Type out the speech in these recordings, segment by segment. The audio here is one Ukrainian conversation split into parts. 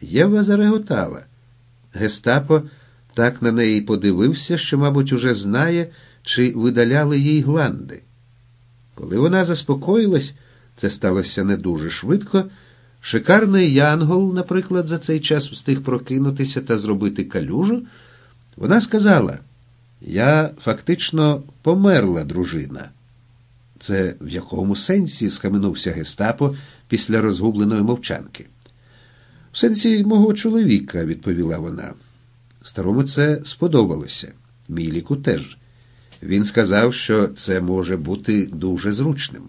Єва зареготала. Гестапо так на неї подивився, що, мабуть, уже знає, чи видаляли їй гланди. Коли вона заспокоїлась, це сталося не дуже швидко. Шикарний Янгол, наприклад, за цей час встиг прокинутися та зробити калюжу, вона сказала: Я фактично померла дружина. Це в якому сенсі схаменувся Гестапо після розгубленої мовчанки? В сенсі мого чоловіка, відповіла вона. Старому це сподобалося. Міліку теж. Він сказав, що це може бути дуже зручним.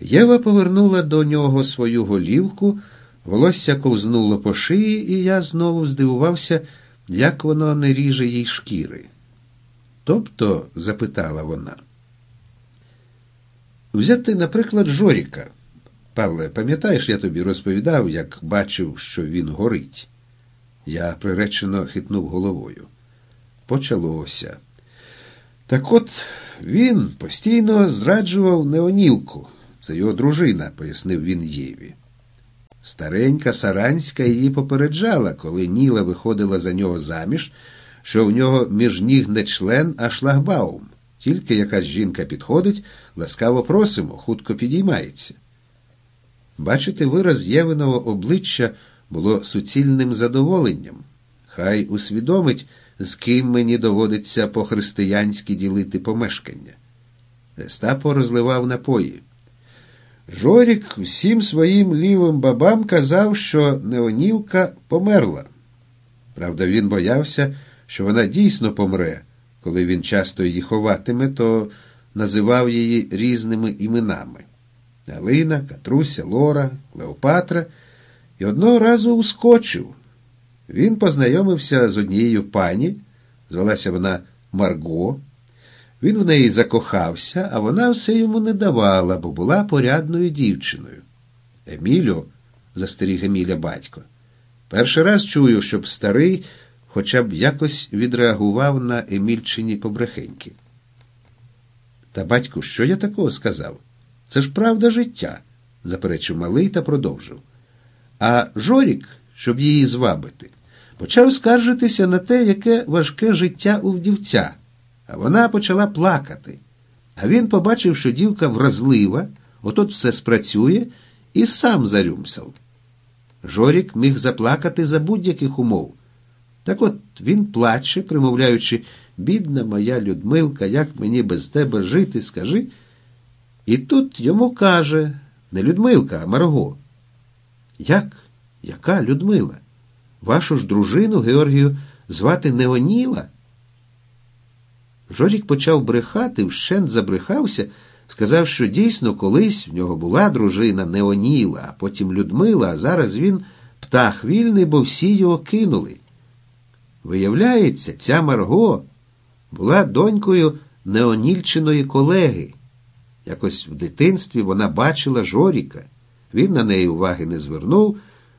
Єва повернула до нього свою голівку, волосся ковзнуло по шиї, і я знову здивувався, як воно не ріже їй шкіри. Тобто, запитала вона. Взяти, наприклад, Жоріка. Павле, пам'ятаєш, я тобі розповідав, як бачив, що він горить. Я приречено хитнув головою. Почалося. Так от він постійно зраджував Неонілку. Це його дружина, пояснив він Єві. Старенька Саранська її попереджала, коли Ніла виходила за нього заміж, що в нього між ніг не член, а шлагбаум. Тільки якась жінка підходить, ласкаво просимо, хутко підіймається. Бачите, вираз Євиного обличчя було суцільним задоволенням. Хай усвідомить, з ким мені доводиться по-християнськи ділити помешкання. Естапо розливав напої. Жорік всім своїм лівим бабам казав, що Неонілка померла. Правда, він боявся, що вона дійсно помре. Коли він часто її ховатиме, то називав її різними іменами Галина, Катруся, Лора, Клеопатра, і одного разу ускочив. Він познайомився з однією пані, звалася вона Марго. Він в неї закохався, а вона все йому не давала, бо була порядною дівчиною. Емілю, застеріг Еміля батько, перший раз чую, щоб старий хоча б якось відреагував на Емільчині побрехеньки. Та батьку, що я такого сказав? Це ж правда життя, заперечив малий та продовжив. А Жорік, щоб її звабити, почав скаржитися на те, яке важке життя у вдівця, а вона почала плакати. А він побачив, що дівка вразлива, отут все спрацює, і сам зарюмсав. Жорік міг заплакати за будь-яких умов. Так от він плаче, примовляючи, бідна моя Людмилка, як мені без тебе жити, скажи. І тут йому каже не Людмилка, а Марго. Як? Яка Людмила? Вашу ж дружину Георгію звати Неоніла? Жорік почав брехати, вщент забрехався, сказав, що дійсно колись в нього була дружина Неоніла, а потім Людмила, а зараз він птах вільний, бо всі його кинули. Виявляється, ця Марго була донькою Неонільчиної колеги. Якось в дитинстві вона бачила Жоріка. Він на неї уваги не звернув.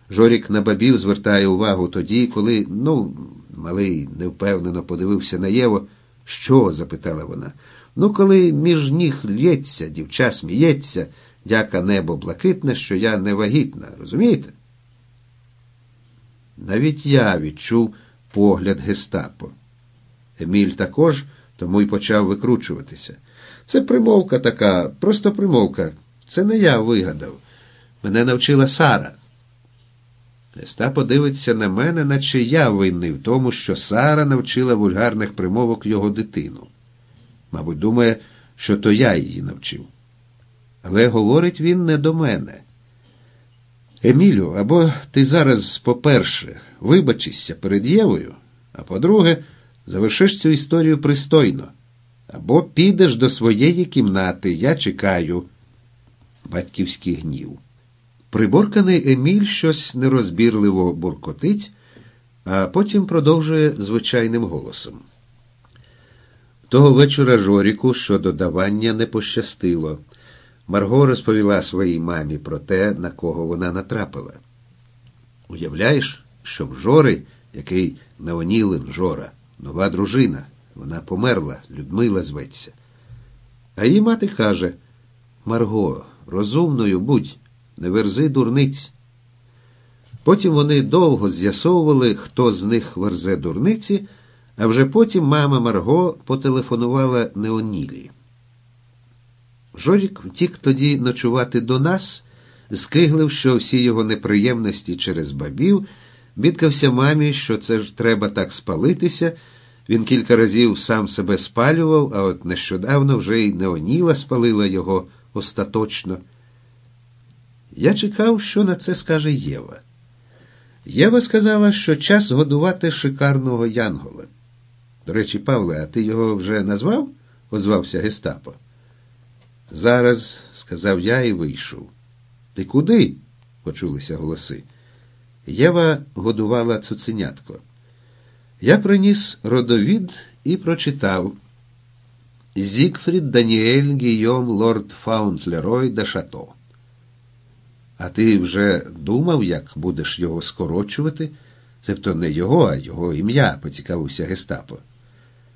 Жорік на бабів звертає увагу тоді, коли, ну, малий невпевнено подивився на Єво. Що? запитала вона. Ну, коли між ніг лється, дівча сміється, дяка небо блакитне, що я не вагітна, розумієте? Навіть я відчув погляд гестапо. Еміль також тому й почав викручуватися. Це примовка така, просто примовка. Це не я вигадав. Мене навчила Сара. Гестапо дивиться на мене, наче я винний в тому, що Сара навчила вульгарних примовок його дитину. Мабуть, думає, що то я її навчив. Але говорить він не до мене. Емілю, або ти зараз, по-перше, вибачишся перед Євою, а по-друге, завершиш цю історію пристойно. Або підеш до своєї кімнати, я чекаю. Батьківський гнів. Приборканий Еміль щось нерозбірливо буркотить, а потім продовжує звичайним голосом. Того вечора Жоріку щодо давання не пощастило. Марго розповіла своїй мамі про те, на кого вона натрапила. Уявляєш, що в Жори, який неонілин Жора, нова дружина, вона померла, Людмила зветься. А її мати каже Марго, розумною будь, не верзи дурниць. Потім вони довго з'ясовували, хто з них верзе дурниці, а вже потім мама Марго потелефонувала Неонілі. Жорік втік тоді ночувати до нас, скиглив, що всі його неприємності через бабів, бідкався мамі, що це ж треба так спалитися. Він кілька разів сам себе спалював, а от нещодавно вже й Неоніла спалила його остаточно. Я чекав, що на це скаже Єва. Єва сказала, що час годувати шикарного Янгола. До речі, Павле, а ти його вже назвав? озвався Гестапо. Зараз, сказав я і вийшов. Ти куди? почулися голоси. Єва годувала цуценятко. Я приніс родовід і прочитав Зігфрід Даніель Гійом Лорд Фаунтлерой де Шато. А ти вже думав, як будеш його скорочувати? Тобто не його, а його ім'я, поцікавився Гестапо.